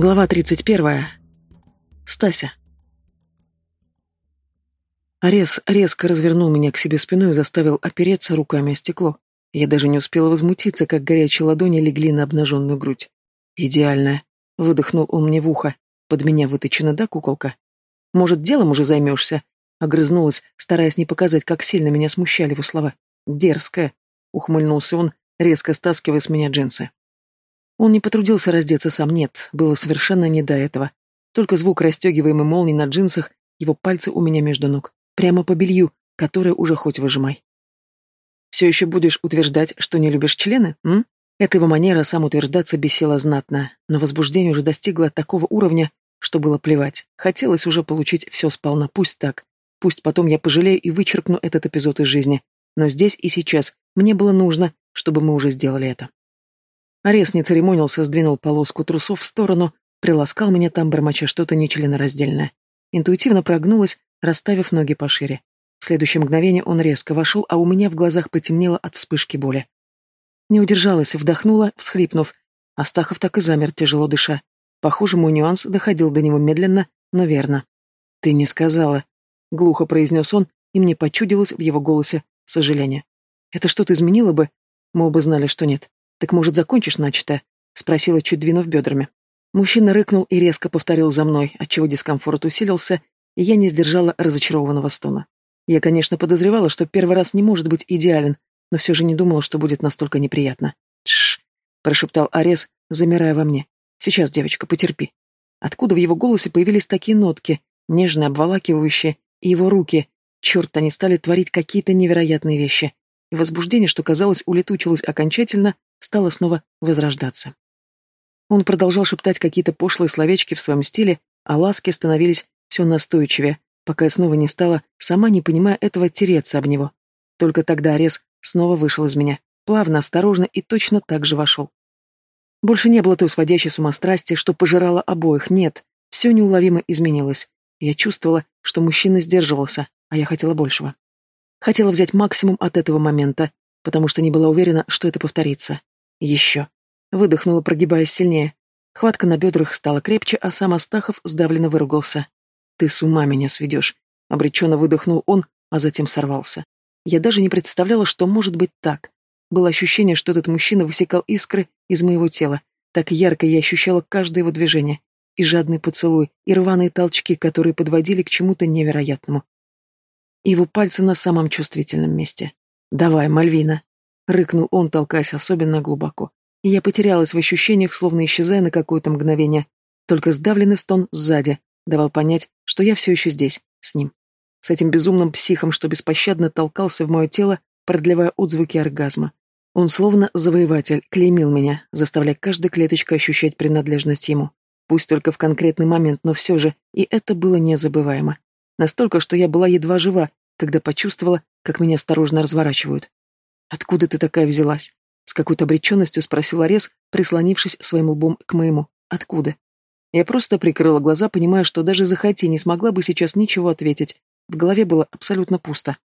Глава 31. Стася. Арес резко развернул меня к себе спиной и заставил опереться руками о стекло. Я даже не успела возмутиться, как горячие ладони легли на обнаженную грудь. «Идеально!» — выдохнул он мне в ухо. «Под меня выточена, да, куколка?» «Может, делом уже займешься?» — огрызнулась, стараясь не показать, как сильно меня смущали его слова. «Дерзкая!» — ухмыльнулся он, резко стаскивая с меня джинсы. Он не потрудился раздеться сам, нет, было совершенно не до этого. Только звук расстегиваемой молнии на джинсах, его пальцы у меня между ног, прямо по белью, которое уже хоть выжимай. «Все еще будешь утверждать, что не любишь члены, м?» Эта его манера сам утверждаться бесила знатно, но возбуждение уже достигло такого уровня, что было плевать. Хотелось уже получить все сполна, пусть так. Пусть потом я пожалею и вычеркну этот эпизод из жизни. Но здесь и сейчас мне было нужно, чтобы мы уже сделали это. Арес не церемонился, сдвинул полоску трусов в сторону, приласкал меня там, бормоча что-то нечленораздельное. Интуитивно прогнулась, расставив ноги пошире. В следующее мгновение он резко вошел, а у меня в глазах потемнело от вспышки боли. Не удержалась, вдохнула, всхлипнув. Астахов так и замер, тяжело дыша. Похоже, мой нюанс доходил до него медленно, но верно. «Ты не сказала», — глухо произнес он, и мне почудилось в его голосе сожаление. «Это что-то изменило бы? Мы оба знали, что нет. «Так, может, закончишь начатое?» — спросила, чуть двинув бедрами. Мужчина рыкнул и резко повторил за мной, отчего дискомфорт усилился, и я не сдержала разочарованного стона. Я, конечно, подозревала, что первый раз не может быть идеален, но все же не думала, что будет настолько неприятно. «Тш!» — прошептал Арес, замирая во мне. «Сейчас, девочка, потерпи». Откуда в его голосе появились такие нотки, нежные, обволакивающие, и его руки? Черт, они стали творить какие-то невероятные вещи. И возбуждение, что, казалось, улетучилось окончательно, стало снова возрождаться. Он продолжал шептать какие-то пошлые словечки в своем стиле, а ласки становились все настойчивее, пока я снова не стала, сама не понимая этого, тереться об него. Только тогда Арес снова вышел из меня, плавно, осторожно и точно так же вошел. Больше не было той сводящей с ума страсти, что пожирала обоих, нет, все неуловимо изменилось. Я чувствовала, что мужчина сдерживался, а я хотела большего. Хотела взять максимум от этого момента, потому что не была уверена, что это повторится. Еще. Выдохнула, прогибаясь сильнее. Хватка на бедрах стала крепче, а сам Астахов сдавленно выругался. «Ты с ума меня сведешь!» Обреченно выдохнул он, а затем сорвался. Я даже не представляла, что может быть так. Было ощущение, что этот мужчина высекал искры из моего тела. Так ярко я ощущала каждое его движение. И жадный поцелуй, и рваные толчки, которые подводили к чему-то невероятному. Его пальцы на самом чувствительном месте. «Давай, Мальвина!» Рыкнул он, толкаясь особенно глубоко. И я потерялась в ощущениях, словно исчезая на какое-то мгновение. Только сдавленный стон сзади давал понять, что я все еще здесь, с ним. С этим безумным психом, что беспощадно толкался в мое тело, продлевая отзвуки оргазма. Он словно завоеватель клеймил меня, заставляя каждой клеточкой ощущать принадлежность ему. Пусть только в конкретный момент, но все же, и это было незабываемо. Настолько, что я была едва жива, когда почувствовала, как меня осторожно разворачивают. «Откуда ты такая взялась?» С какой-то обреченностью спросил Арес, прислонившись своим лбом к моему. «Откуда?» Я просто прикрыла глаза, понимая, что даже захоти не смогла бы сейчас ничего ответить. В голове было абсолютно пусто.